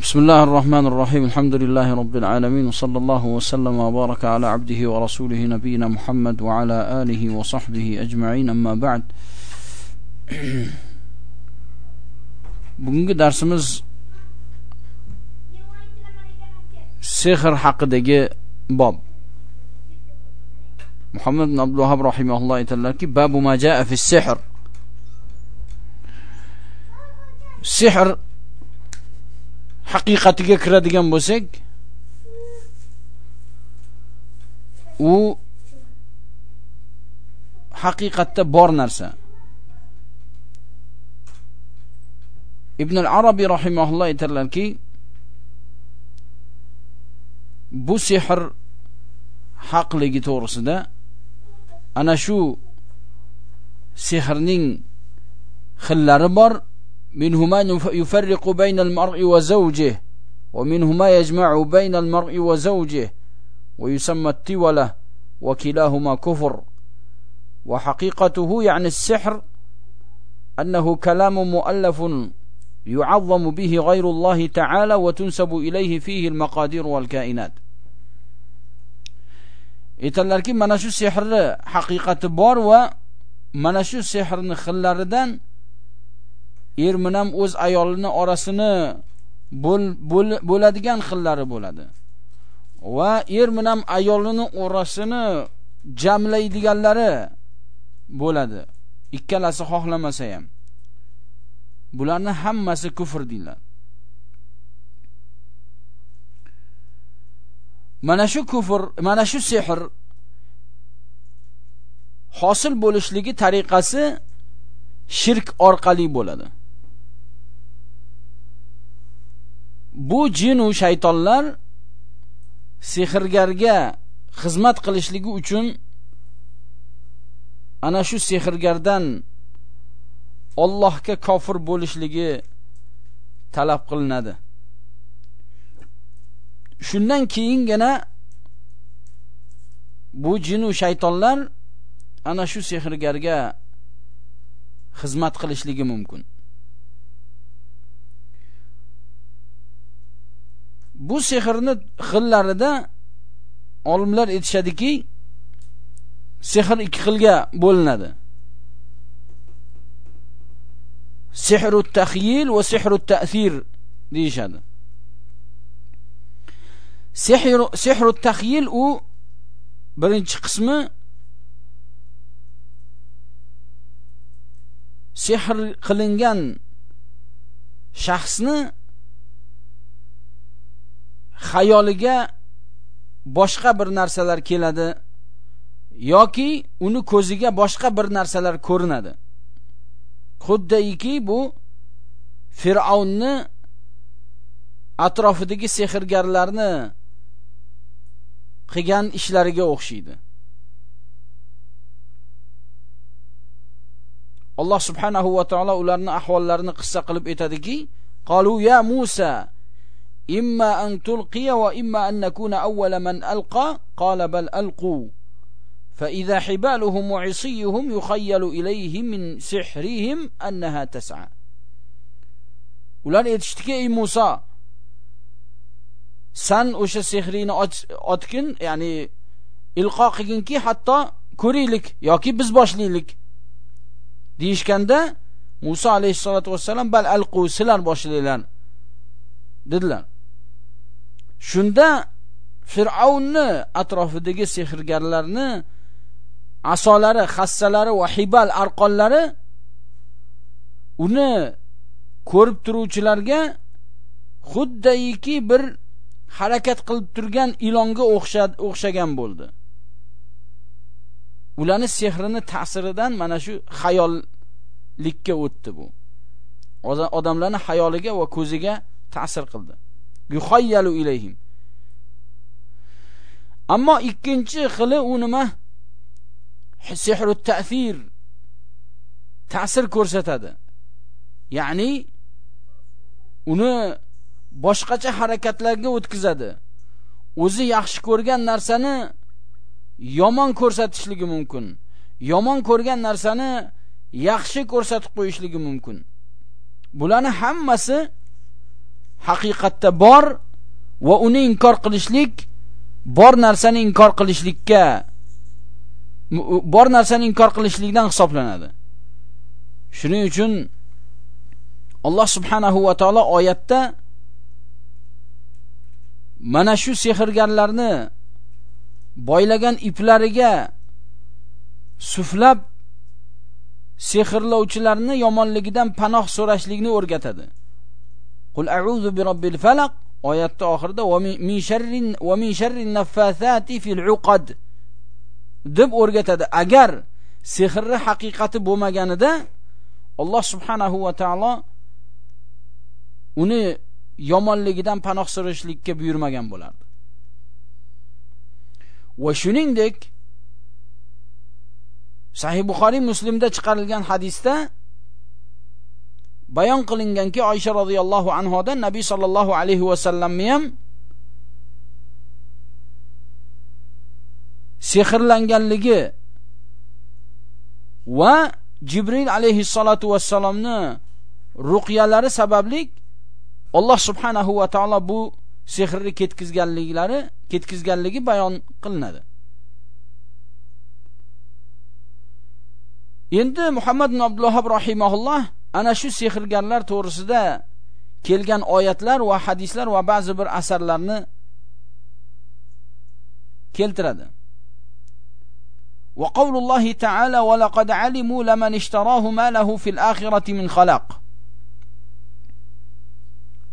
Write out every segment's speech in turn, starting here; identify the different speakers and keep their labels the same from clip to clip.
Speaker 1: بسم الله الرحمن الرحيم الحمد لله رب العالمين وصلى الله وسلم وبارك على عبده ورسوله نبينا محمد وعلى آله وصحبه أجمعين أما بعد bugungi darsimiz sehr haqidagi bob. Muhammad ibn abdulvahab rahimahulloh aytadilarki babu ma jaa fi sehr sehr haqiqatiga kiradigan bo'lsak u haqiqatda bor narsa. Ibn al arabiy rahimahulloh aytadilarki bu sehr haqligi to'g'risida ana shu sehrning xillari bor منه ما يفرق بين المرء وزوجه ومنه ما يجمع بين المرء وزوجه ويسمى التولة وكلاهما كفر. وحقيقته يعني السحر أنه كلام مؤلف يعظم به غير الله تعالى وتنسب إليه فيه المقادير والكائنات. aytadilarki mana shu sehrni haqiqati bor va mana shu sehrni xillaridan er bilan o'z ayolini orasini bo'ladigan xillari bo'ladi. Va er bilan ayolini orasini jamlaydiganlari bo'ladi. Ikkalasi xohlamasa ham. Bularni hammasi kufr deyiladi. Mana shu kufr mana shu sehr hosil bo'lishligi tariqasi shirk orqali bo'ladi. Bu jinu shaytonlar sehrgarga xizmat qilishligi uchun ana shu sehrgardan Allohga kofir bo'lishligi talab qilinadi. Shundan keyingina bu jin shaytonlar ana shu sehrgarga xizmat qilishligi mumkin. Bu sehrni xillarida olimlar aytishadiki sehr ikki xilga bo'linadi. Sehru tahyil va sehru ta'sir deyishadi. Sehru sehru tahyil u birinchi qismi sehr qilingan shaxsni xayoliga boshqa bir narsalar keladi yoki uni ko'ziga boshqa bir narsalar ko'rinadi. Xuddiki bu fir'avnni atrofidagi sehrgarlarni qilgan ishlariga o'xshaydi. Alloh subhanahu va taolo ularni ahvollarini qissa qilib aytadiki qalu ya musa إما أن تلقي وإما أن نكون أول من ألقى. قال بل ألقوا. فإذا حبالهم وعصيهم يخيل إليه من سحرهم أنها تسعى. ولن يتشتكي إيه موسى؟ سن وش السحرين أتكن؟ يعني إلقاقك كي حتى كريلك ياكي بز باشليلك ديش كان ده؟ موسى عليه الصلاة والسلام بل ألقوا سلان باشليلان. ددلان. Shunda fir'avnni atrofidagi sehrgarlarni asolari hassalari va hibal arqonlari uni ko'rib turuvchilarga xuddayiki bir harakat qilib turgan ilonga o'xshagan bo'ldi. Ularni sehrini ta'siridan mana shu xayollikka o'tdi bu. Odamlarni hayoliga va ko'ziga ta'sir qildi. Yuhayyalu ilayhim. Ammo ikkinchi xili u nima? Sihru ta'sir ta'sir ko'rsatadi. Ya'ni uni boshqacha harakatlarga o'tkazadi. O'zi yaxshi ko'rgan narsani yomon ko'rsatishligi mumkin. Yomon ko'rgan narsani yaxshi ko'rsatib qo'yishligi mumkin. Bularni hammasi haqiqatda bor va uni inkor qilishlik bor narsani inkor qilishlikka bor narsani inkor qilishlikdan hisoblanadi. Shuning uchun Alloh subhanahu va taolo oyatda mana shu sehrgarlarni boylagan iplariga suflab sehrlovchilarni yomonligidan panoh so'rashlikni o'rgatadi. Qul a'udhu bi robbil falaq oyatning oxirida va min sharrin va min sharrin naffathati fil uqad deb o'rgatadi. Agar sehrni haqiqati bo'lmaganida Alloh subhanahu va taolo uni yomonligidan panoh so'rashlikka buyurmagan bo'lardi. Va shuningdek Sahih Buxoriy Muslimda chiqarilgan hadisda bayon qilinganki Oysha radhiyallohu anhodan Nabiy sallallohu alayhi va sallamni ham sehrlanganligi va Jibril alayhi salatu vassalomni ruqyalari sababli Alloh subhanahu va taolo bu sehrni ketkizganliklari ketkizganligi bayon qilinadi. Endi Muhammad ibn Abdulloh rahimahulloh ana shu sehrgarlar to'g'risida kelgan oyatlar va hadislar va ba'zi bir asarlarni keltiradi. وقول الله تعالى ولقد علموا لمن اشتراه ما له في الآخرة من خلاق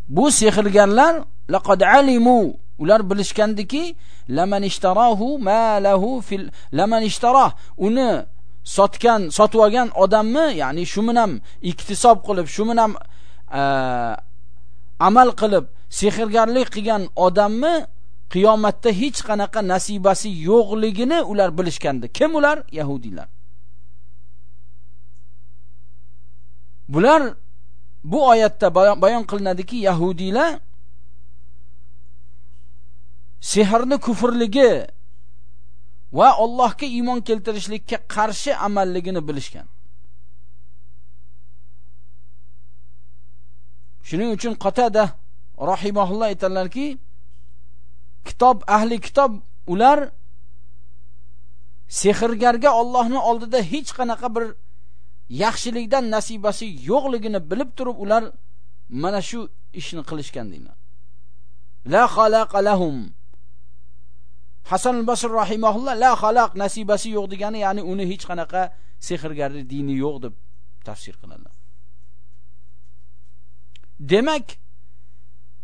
Speaker 1: bu sehrgarlar laqad alimu ular bilishgandiki laman ishtarahu ma lahu fil laman ishtarah uni sotgan sotib olgan odamni ya'ni shu bilan iktisob qilib shu bilan e, amal qilib sehrgarlik qilgan odamni qiyomatda hech qanaqa nasibasi yo'qligini ular bilishgandi. Kim ular? Yahudiylar. Bular bu oyatda bayon qilinadiki yahudiylar sehrni kufrligi va Allohga iymon keltirishlikka qarshi amalligini bilishgan. Shuning uchun qatada rahimahulloh aytadilarki kitob ahli kitob ular sehrgarga Allohning oldida hech qanaqa bir yaxshilikdan nasibasi yo'qligini bilib turib ular mana shu ishni qilishgan deylar la xalaqa lahum. Hasan al-Basri rahimahulloh la xalaq nasibasi yo'q degani ya'ni uni hech qanaqa sehrgarlik dini yo'q deb tafsir qiladilar demak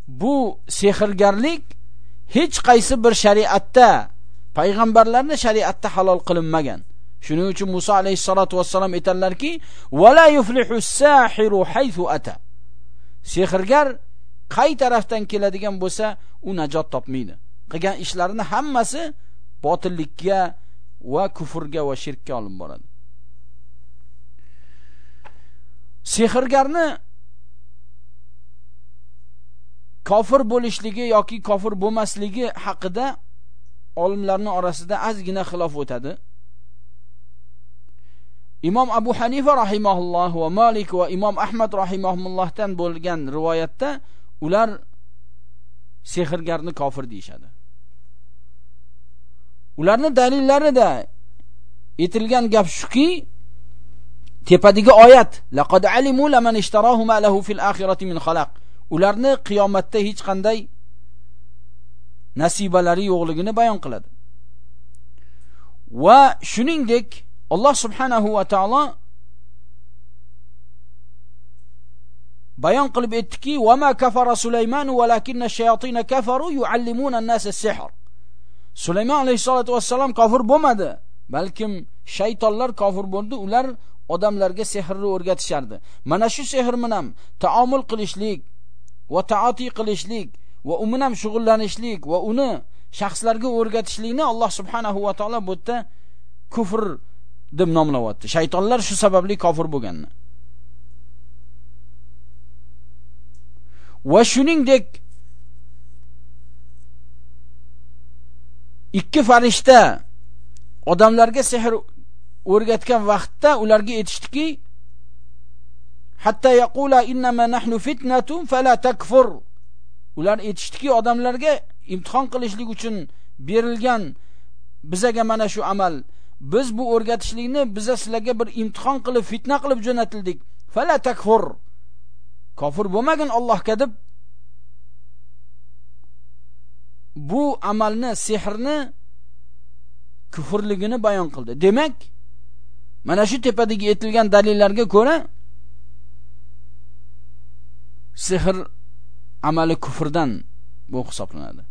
Speaker 1: bu sehrgarlik hech qaysi bir shariatda payg'ambarlarning shariatda halol qilinmagan. Shuning uchun Musa alayhissalatu vassalam aytadilarki la yuflihu sahiru haythu ata. Sehrgar qay tarafdan keladigan bo'lsa u najot topmaydi. Qilgan ishlarini hammasi botillikka va kufrga va shirkka olib boradi. Sehrgarni kofir bo'lishligi yoki kofir bo'lmasligi haqida olimlarning orasida ozgina xilof o'tadi. Imom abu hanifa rahimahulloh va malik va imom ahmad rahimahullohdan bo'lgan rivoyatda ular sehrgarni kofir deyishadi. Ularni dalillarida aytilgan gap shuki tepadagi oyat laqad alimu laman ishtarahu ma lahu fil akhirati min xalaq ularni qiyomatda hech qanday nasibalari yo'qligini bayon qiladi va shuningdek Alloh subhanahu va taolo bayon qilib aytdiki: "Va ma kafara Sulaymon walakinna shayatin kafaru yuallimuna an-nasa as-sihr." Sulaymon alayhisolatu vassalam kofir bo'lmadi, balkim shaytonlar kofir bo'ldi, ular odamlarga sehrni o'rgatishardi. Mana shu sehr bilan taomul qilishlik, va taati qilishlik va u bilan shug'ullanishlik va uni shaxslarga o'rgatishlikni Alloh subhanahu va taolo bu yerda kufr deb nomlayapti. Shaytonlar shu sababli kofir bo'lganni. Va shuningdek ikki farishta odamlarga sehr o'rgatgan vaqtda ularga aytishdiki hatta yaqula innama nahnu fitnatun fala takfur. Ular aytishdiki odamlarga imtihon qilishlik uchun berilgan bizaga mana shu amal. Biz bu o'rgatishlikni biza sizlarga bir imtihon qilib fitna qilib jo'natildik. Fala takfur. Kofir bo'lmagin Allohga deb bu amalni sehrni kufrligini bayon qildi. Demak mana shu tepadagi aytilgan dalillarga ko'ra sehr amali kufrdan bu hisoblanadi.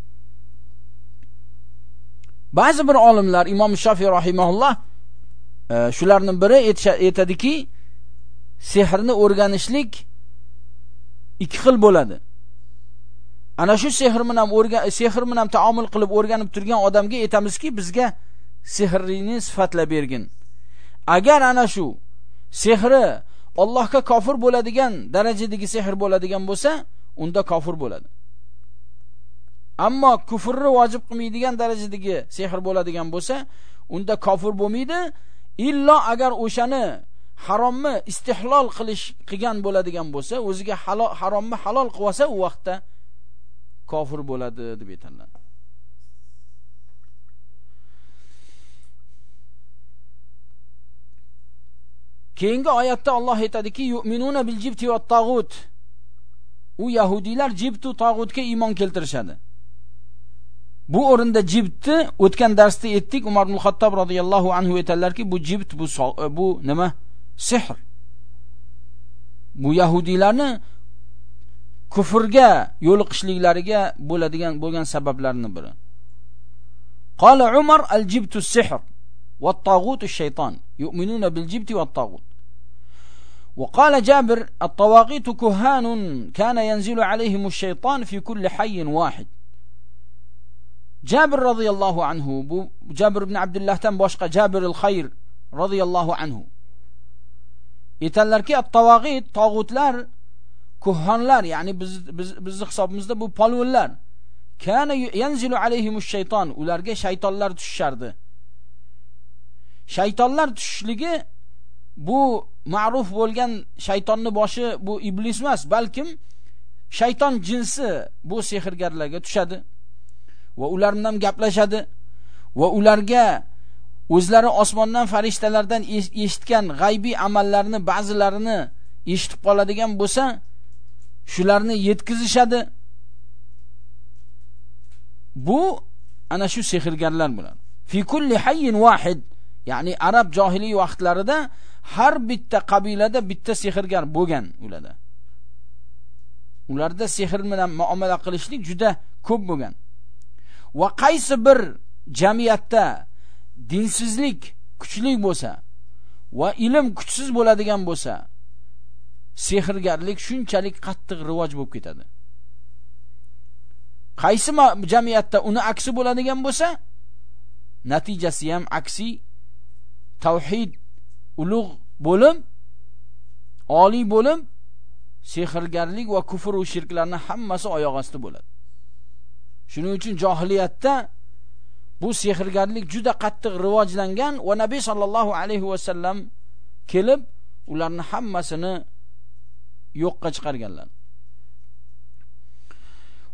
Speaker 1: Ba'zi bir olimlar imom shofiy rahimahulloh e, shularning biri aytadiki sehrni o'rganishlik ikki xil bo'ladi. Ana shu sehr bilan o'rgan sehr bilan taomil qilib o'rganib turgan odamga aytamizki bizga sehrni sifatlab bergin. Agar ana shu sehri Allohga kofir bo'ladigan darajadagi sehr bo'ladigan bo'lsa unda kofir bo'ladi. Ammo kufrni vojib qilmaydigan darajadagi sehr bo'ladigan bo'lsa unda kofir bo'lmaydi. Illo agar o'shani haromni istihlol qilish qilgan bo'ladigan bo'lsa o'ziga haromni halol qilib olsa u vaqtda kofir bo'ladi deb aytiladi keyingi oyatda Alloh aytadiki yu'minuna bil jibti va tag'ut u yahudiylar jibtu tag'utga iymon keltirishadi. Bu o'rinda jibtni o'tgan darsda aytdik Umar ibn Xattob radhiyallohu anhu aytadilarki bu jibt bu bu nima? Sehr bu yahudiylarni kufrga yo'liqishliklariga bo'ladigan bo'lgan sabablarning biri qala umar al jibtu sihr va tag'ut shayton yu'minuna bil jibti va tag'ut وقال جابر الطواغيت كهان كان ينزل عليهم الشيطان في كل حي واحد جابر رضي الله عنه جابر بن عبد الله تم boshqa جابر الخير رضي الله عنه aytadilarki at-tavag'it tog'utlar kuhonlar ya'ni biz biz bizni hisobimizda bu polvonlar. Kana yanzilu alayhimush shayton. Ularga shaytonlar tushishardi. Shaytonlar tushishligi bu ma'ruf bo'lgan shaytonni boshi bu iblis emas balkim shayton jinsi bu sehrgarlarga tushadi va ular bilan gaplashadi va ularga o'zlari osmondan farishtalardan eshitgan g'aybiy amallarni ba'zilarini eshitib qoladigan bo'lsa shularni yetkazishadi. Bu ana shu sehrgarlar bilan fi kulli hayyin wahid ya'ni arab johiliy vaqtlarida har bitta qabilada bitta sehrgar bo'lgan ularda. Ularda sehr bilan muomala qilishlik juda ko'p bo'lgan. Va qaysi bir jamiyatda dinsizlik kuchli bo'lsa va ilm kuchsiz bo'ladigan bo'lsa sehrgarlik shunchalik qattiq rivoj bo'lib ketadi. Qaysi jamiyatda uni aksi bo'ladigan bo'lsa natijasi ham aksi tavhid ulug' bo'lim oliy bo'lim sehrgarlik va kufr va shirklarni hammasi oyoq osti bo'ladi. Shuning uchun johiliyatda bu sehrgarlik juda qattiq rivojlangan va nabiy sallallohu alayhi vasallam kelib ularni hammasini yo'qqa chiqarganlar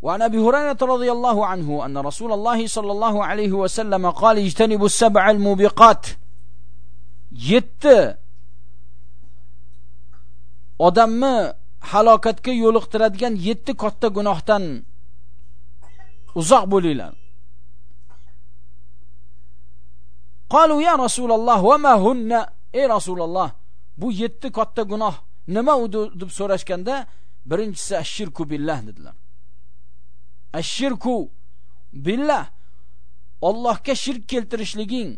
Speaker 1: وعن ابي هريره رضي الله عنه ان رسول الله صلى الله عليه وسلم قال اجتنبوا السبع الموبقات yetti odamni halokatga yo'liqtiradigan yetti katta gunohdan uzoq bo'linglar qalu ya rasululloh va ma hunna ey rasululloh bu yetti katta gunoh nima u deb so'rashganda birinchisi ashirku billah dedilar. Ashirku billah Allohga shirk keltirishliging.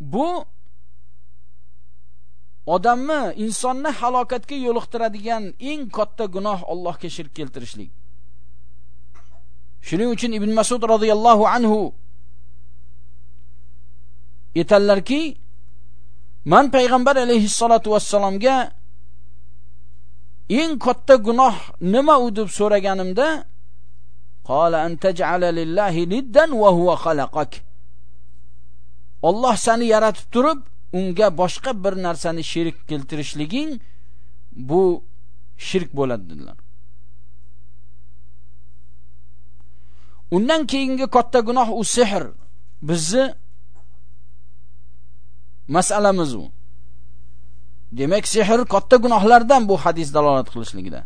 Speaker 1: Bu odamni insonni halokatga yo'liqtiradigan eng katta gunoh Allohga shirk keltirishlik. Shuning uchun ibn masud roziyallohu anhu aytadilarki man payg'ambar alayhissalotu vassalomga eng katta gunoh nima u deb so'raganimda qala an taj'ala lillahi niddan wa huwa khalaqak. Alloh seni yaratib turib unga boshqa bir narsani sherik keltirishliging bu shirk bo'ladi dedilar. Undan keyingi katta gunoh u sehr bizni masalamiz u. Demak sehr katta gunohlardan bu hadis dalolat qilishligida.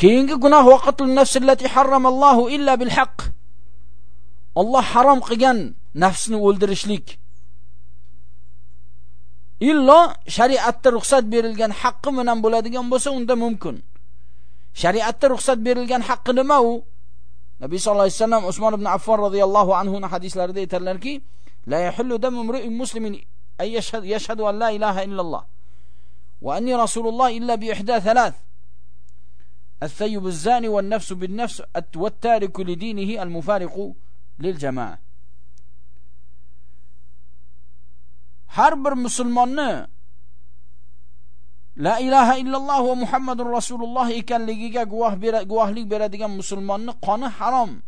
Speaker 1: Keyingi gunoh vaqatul nafsillati harramallohu illa bil haqq Alloh harom qilgan nafsni o'ldirishlik. Illo shariatda ruxsat berilgan haqqi bilan bo'ladigan bo'lsa unda mumkin. Shariatda ruxsat berilgan haqqi nima u? Nabiy sallallohu alayhi vasallam usmon ibn affon roziyallohu anhu hadislarida aytadilarki لا يحل دم امرئ مسلم أن يشهد, يشهد أن لا إله إلا الله وأني رسول الله إلا بإحدى ثلاث الثيب الزاني والنفس بالنفس والتارك لدينه المفارق للجماعة. هربر مسلمان لا إله إلا الله ومحمد رسول الله muhammadur rasululloh ekanligiga guvoh guvohlik beradigan musulmonni qoni حرام.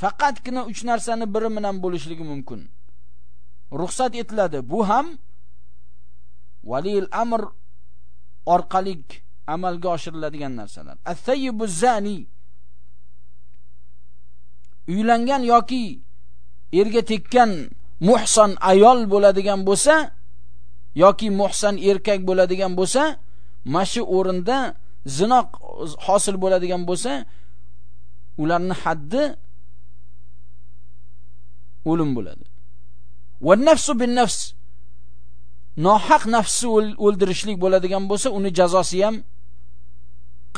Speaker 1: Faqatgina uch narsani biri bilan bo'lishligi mumkin. Ruxsat etiladi. Bu ham valil amr orqali amalga oshiriladigan narsalar. As-sayyibu zani. Uylangan yoki erga tekkan muhson ayol bo'ladigan bo'lsa yoki muhson erkak bo'ladigan bo'lsa mashu o'rinda zino hosil bo'ladigan bo'lsa ularni haddi o'lim bo'ladi. Va nafsu bin nafs nohaq nafsni o'ldirishlik bo'ladigan bo'lsa uni jazosi ham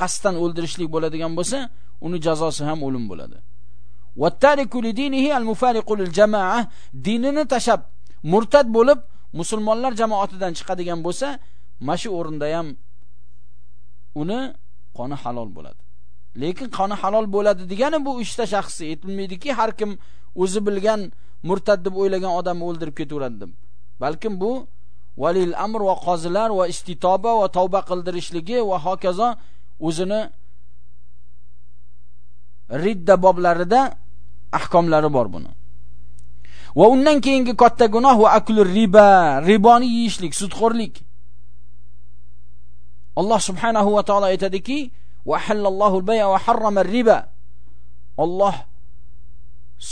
Speaker 1: qasddan o'ldirishlik bo'ladigan bo'lsa uni jazosi ham o'lim bo'ladi. Vattariku lidinihi al-mufariqu lil-jamaa dinini tashab murtad bo'lib musulmonlar jamoatidan chiqadigan bo'lsa mana o'rinda ham uni qoni halol bo'ladi. Lekin qoni halol bo'ladi degani bu ishda shaxsni aytilmaydiki har kim o'zi bilgan murtad deb o'ylagan odamni o'ldirib ketaveradi deb. Balkim bu valil amr va qozilar va istitoba va tavba qildirishligi va hokazo o'zini ridda boblarida ahkomlari bor buni. Va undan keyingi katta gunoh va aklur riba riboni yeyishlik sudxo'rlik. Alloh subhanahu va taolo aytadiki va halallohu al-bay'a va harrama riba Alloh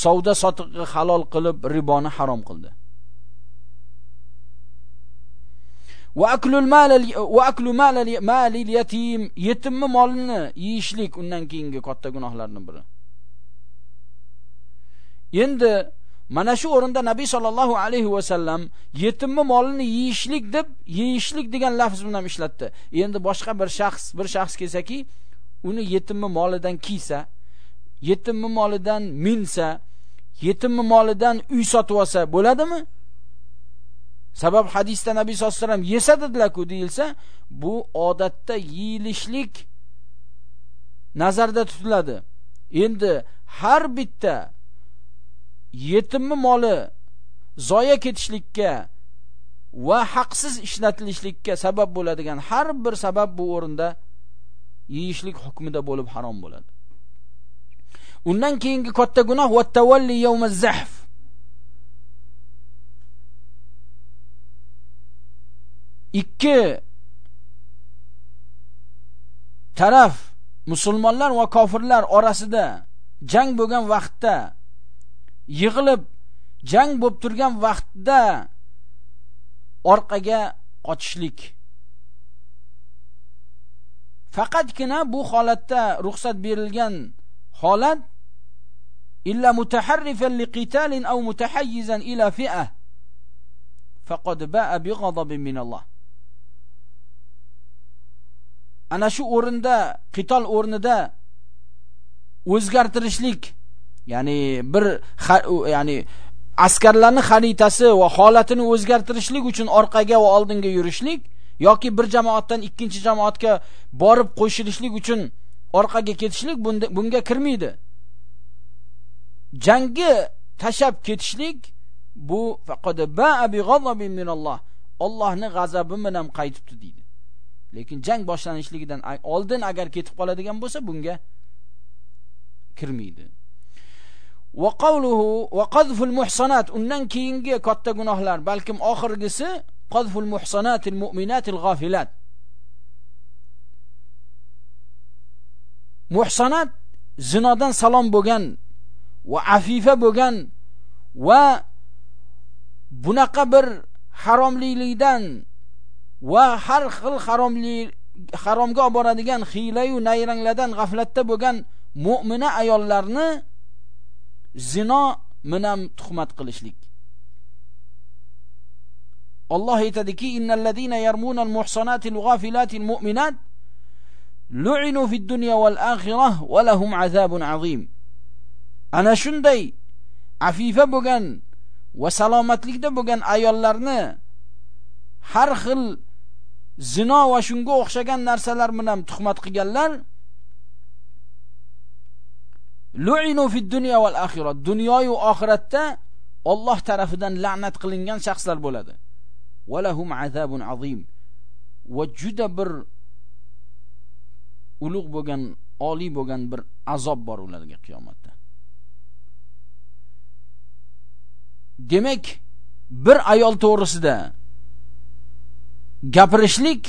Speaker 1: savdo sotiqni halol qilib riboni harom qildi. Va aklul mal va aklu mal malil yatim yetimni molini yeyishlik undan keyingi katta gunohlarning biri. Endi mana shu o'rinda nabiy sollallohu alayhi va sallam yetimni molini yeyishlik deb yeyishlik degan lafz bilan ishlatdi. Endi boshqa bir shaxs bir shaxs kelsaki uni yetimni molidan kiysa yetimni molidan minsa yetimni molidan uy sotib olsa bo'ladimi? Sabab hadisda nabiy sollallohu alayhi vasallam yesa dedilar-ku deyilsa bu odatda yeyilishlik nazarda tutiladi. Endi har bitta yetimni moli zoya ketishlikka va haqsiz ishlatilishlikka sabab bo'ladigan har bir sabab bu o'rinda yeyishlik hukmida bo'lib harom bo'ladi. Undan keyingi katta gunoh va tavalli yawmaz zahf ikki taraf musulmonlar va kofirlar orasida jang bo'lgan vaqtda yig'ilib jang bo'lib turgan vaqtda orqaga qochishlik. Faqatgina bu holatda ruxsat berilgan holat illa mutaharrifan liqitalin aw mutahayyizan ila fi'ah faqad ba'a bighadabin min Allah ana shu o'rinda qitol o'rnida o'zgartirishlik ya'ni bir ya'ni askarlarning xaritasi va holatini o'zgartirishlik uchun orqaga va oldinga yurishlik yoki bir jamoatdan ikkinchi jamoatga borib qo'shilishlik uchun orqaga ketishlik bunga kirmaydi jangga tashab ketishlik bu faqad ba'a bi min minalloh Allohning g'azabi bilan qaytibdi deydi. Lekin jang boshlanishligidan oldin agar ketib qoladigan bo'lsa bunga kirmaydi. Va qawluhu va qazful muhsanat undan keyingi katta gunohlar balkim oxirgisi qazful muhsanatil mu'minatil g'afilat muhsanat zinodan salom bo'lgan va afifa bo'lgan va bunaqa bir haromlilikdan va har xil haromlik haromga olib boradigan hiylayu nayranglardan g'aflatda bo'lgan mu'mina ayollarni zino minam tuhmat qilishlik. Alloh aytadiki innallazina yarmunal muhsanatil ghafilatil mu'minat lu'inu fid dunya wal akhirah wa lahum azabun azim. Ana shunday. Afifa bo'lgan va salomatlikda bo'lgan ayollarni har xil zino va shunga o'xshagan narsalar bilan tuhmat qilganlar lu'inu fid dunya val akhirah dunyo va oxiratda Alloh tarafidan la'nat qilingan shaxslar bo'ladi. Va lahum azabun azim. Va juda bir ulug' bo'lgan oliy bo'lgan bir azob bor ularga qiyomatda demak bir ayol to'g'risida gapirishlik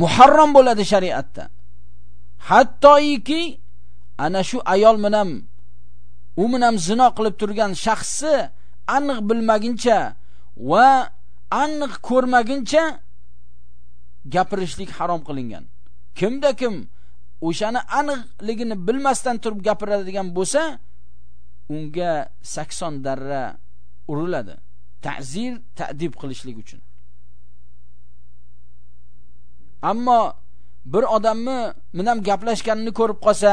Speaker 1: muharram bo'ladi shariatda. Hattoiki ana shu ayol bilan u bilan zino qilib turgan shaxsni aniq bilmaguncha va aniq ko'rmaguncha gapirishlik harom qilingan. Kimda kim o'shani aniqligini bilmasdan turib gapiradigan bo'lsa unga 80 darra uriladi. Ta'zir ta'dib qilishlik uchun. Ammo bir odamni minam gaplashganini ko'rib qolsa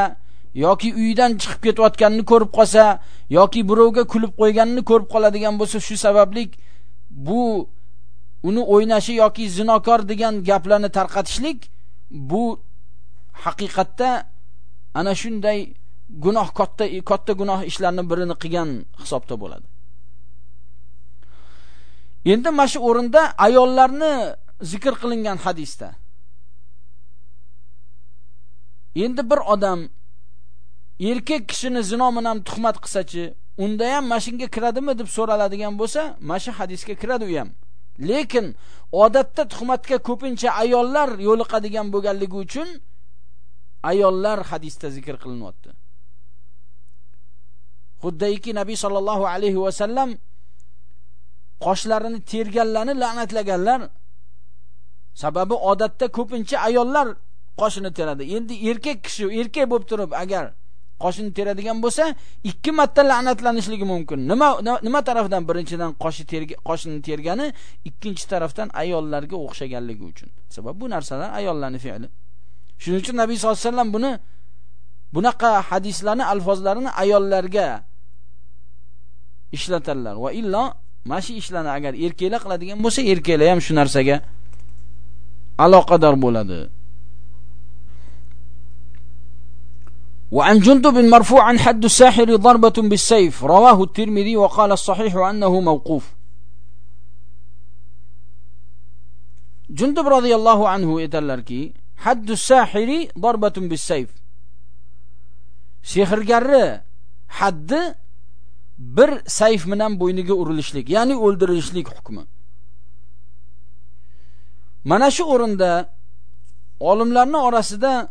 Speaker 1: yoki uyidan chiqib ketayotganini ko'rib qolsa yoki birovga kulib qo'yganini ko'rib qoladigan bo'lsa shu sabablik bu uni o'ynashi yoki zinokor degan gaplarni tarqatishlik bu haqiqatda ana shunday gunoh katta katta gunoh ishlarni birini qilgan hisobda bo'ladi. Endi mana shu o'rinda ayollarni zikr qilingan hadisda. Endi bir odam erkak kishini zino bilan tuhmat qilsachi unda ham mashinga kiradimi deb so'raladigan bo'lsa mana shu hadisga kiradi u ham. Lekin odatda tuhmatga ko'pincha ayollar yo'liqadigan bo'lganligi uchun ayollar hadisda zikr qilinyapti. Xuddayki nabiy sollallohu alayhi vasallam qoshlarini terganlarni la'natlaganlar. Sababi odatda ko'pincha ayollar qoshini teradi. Endi erkak kishi erkak bo'lib turib agar qoshini teradigan bo'lsa ikki marta la'natlanishligi mumkin. Nima nima tarafdan birinchidan qoshi terga qoshini tergani ikkinchi tarafdan ayollarga o'xshaganligi uchun. Sabab bu narsalar ayollarning fe'li. Shuning uchun nabiy sollallohu alayhi vasallam buni bunaqa hadislarni alfozlarini ayollarga ishlatadilar va illo mana shu ishlarni agar erkaklar qiladigan bo'lsa erkaklar ham shu narsaga aloqador bo'ladi وعن جندب مرفوعا حد الساحر ضربة بالسيف رواه الترمذي وقال الصحيح أنه موقوف جندب رضي الله عنه يتلركي حد الساحر ضربة بالسيف sehrgarni haddi bir sayf bilan bo'yniga urilishlik ya'ni o'ldirilishlik hukmi. Mana shu o'rinda olimlarning orasida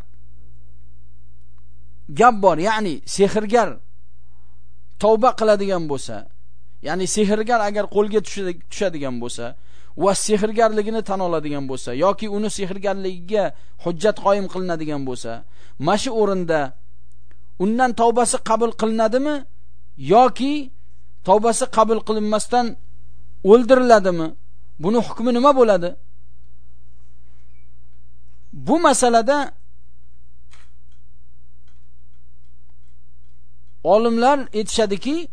Speaker 1: gap bor ya'ni sehrgar tavba qiladigan bo'lsa ya'ni sehrgar agar qo'lga tushadigan bo'lsa va sehrgarligini tan oladigan bo'lsa yoki uni sehrgarligiga hujjat qoyim qilinadigan bo'lsa mana shu o'rinda undan tavbasi qabul qilinadimi? Yoki tavbasi qabul qilinmasdan o'ldiriladimi buni hukmi nima bo'ladi bu masalada olimlar aytishadiki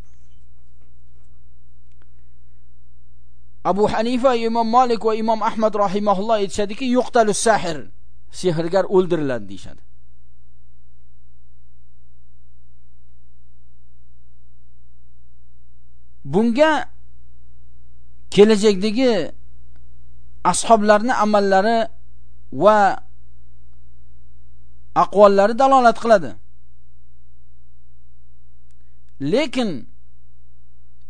Speaker 1: abu hanifa imom Malik va imom ahmad rahimahulloh aytishadiki yuqtalus sahir sehrgar o'ldiriladi deyshadi. Bunga kelajakdagi ashoblarni amallari va aqvollari dalolat qiladi. Lekin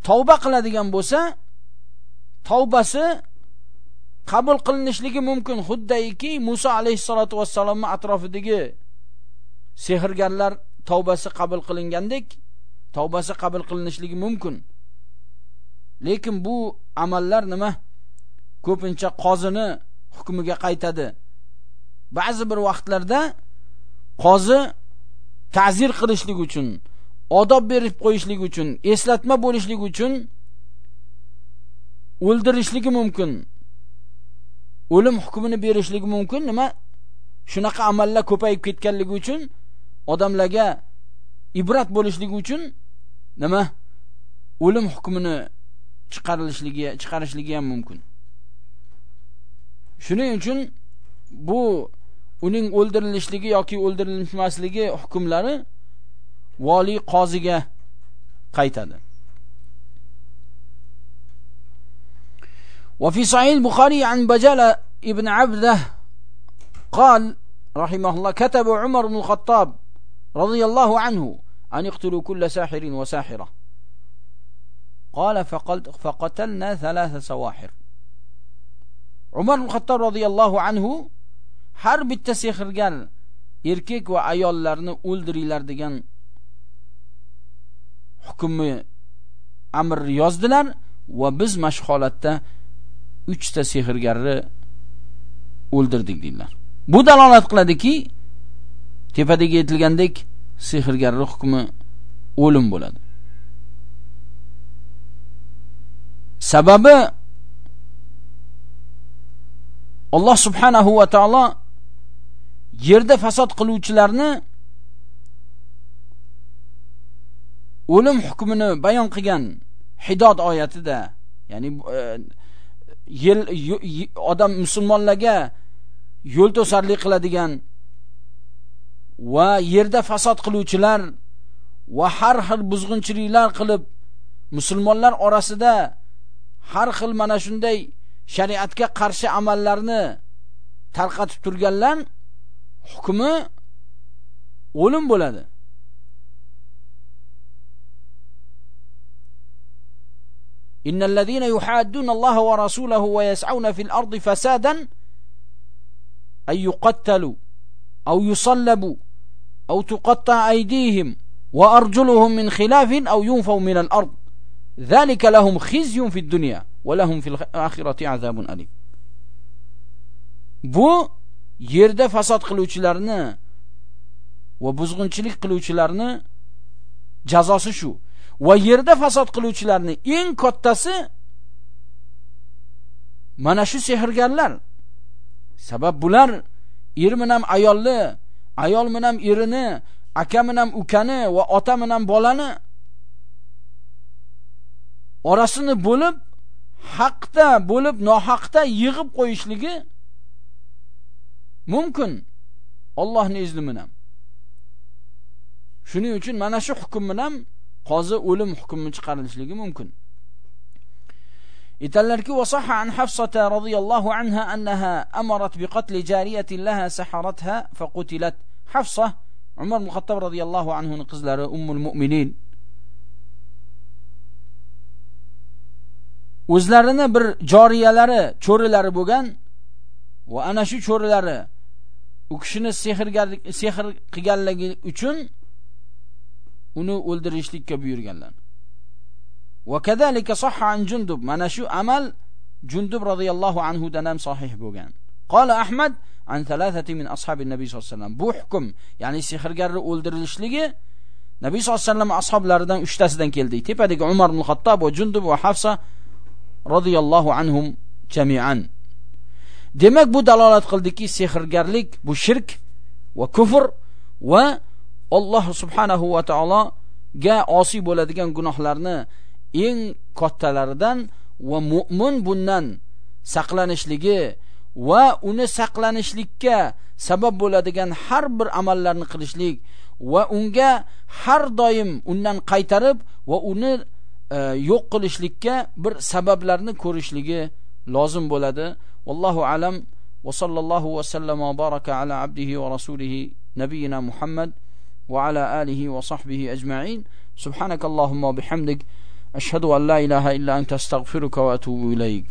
Speaker 1: tavba qiladigan bo'lsa tavbasi qabul qilinishligi mumkin. Xuddaki Musa alayhissalotu vassalomning atrofidagi sehrgarlar tavbasi qabul qilingandek tavbasi qabul qilinishligi mumkin. Lekin bu amallar nima? Ko'pincha qozini hukmiga qaytadi. Ba'zi bir vaqtlarda qozi ta'zir qilishlik uchun odob berib qo'yishlik uchun eslatma bo'lishlik uchun o'ldirishligi mumkin. O'lim hukmini berishligi mumkin nima? Shunaqa amallar ko'payib ketganligi uchun odamlarga ibrat bo'lishligi uchun nima? O'lim hukmini chiqarilishligi chiqarishligi ham mumkin shuning uchun bu uning o'ldirilishligi yoki o'ldirilmasligi hukmlari vali qoziga qaytadi وفي صحيح البخاري عن بجالة ابن عبده قال رحمه الله كتب عمر بن الخطاب رضي الله عنه أن يقتلوا كل ساحر وساحرة قال فقتلنا ثلاث سواحر عمر بن الخطاب رضي الله عنه har bitta sehrgar erkak va ayollarni o'ldiringlar degan hukmni amr yozdilar va biz mashholatda 3 ta sehrgarni o'ldirdik deydilar bu dalolat qiladiki tepadagi aytilgandek sehrgarlik hukmi o'lim bo'ladi Sababi Alloh subhanahu va taolo yerda fasod qiluvchilarni o'lim hukmini bayon qilgan hidod oyatida ya'ni e, yil odam musulmonlarga yo'l to'sarlik qiladigan va yerda fasod qiluvchilar va har xil buzg'unchiliklar qilib musulmonlar orasida har xil mana shunday shariatga qarshi amallarni tarqatib turganlar hukmi o'lim bo'ladi. إن الذين يحادون الله ورسوله ويسعون في الأرض فسادا أن يقتلوا أو يصلبوا أو تقطع أيديهم وأرجلهم من خلاف أو ينفوا من الأرض ذلك لهم خزي في الدنيا ولهم في الآخرة عذاب أليم bu yerda fasod qiluvchilarni va buzg'unchilik qiluvchilarni jazosi shu va yerda fasod qiluvchilarni eng kattasi mana shu sehrgarlar sabab bular er bilan ayolni ayol bilan erini aka bilan ukani va ota bilan bolani orasini bo'lib haqda bo'lib nohaqda yig'ib qo'yishligi mumkin Allohning izni bilan shuning uchun mana shu hukm bilan qozi o'lim hukmi chiqarilishligi mumkin aytadilarki وصح عن حفصة رضي الله عنها أنها أمرت بقتل جارية لها سحرتها فقتلت حفصة عمر بن الخطاب رضي الله عنه قزلر أم المؤمنين o'zlarini bir joriyalari cho'rilari bo'lgan va ana shu cho'rilari u kishini sehrgarlik sehr qilganligi uchun uni o'ldirishlikka buyurganlar. Va kadalika sahha an jundub. Mana shu amal jundub radhiyallohu anhu dan ham sahih bo'lgan. Qala ahmad an thalathati min ashabi nabiy sallallohu alayhi vasallam. Bu hukm ya'ni sehrgarni o'ldirilishligi nabiy sallallohu alayhi vasallam ashablaridan 3 tasidan keldi. Tepadagi umar ibn xattob va jundub va hafsa radhiyallohu anhum jami'an. Demak bu dalolat qildiki sehrgarlik bu shirk va kufr va Alloh subhanahu va taologa osiy bo'ladigan gunohlarni eng kattalaridan va mu'min bundan saqlanishligi va uni saqlanishlikka sabab bo'ladigan har bir amallarni qilishlik va unga har doim undan qaytarib va uni E, yo'q qilishlikka bir sabablarni ko'rishligi lozim bo'ladi. Vallohu alam. Va sallallohu va sallama baraka ala abdihi va rasulihi nabiyina muhammad va ala alihi va sahbihi ajmain. Subhanakallohumma bihamdik. Ashhadu an la ilaha illa anta astag'firuka va atubu ilayk.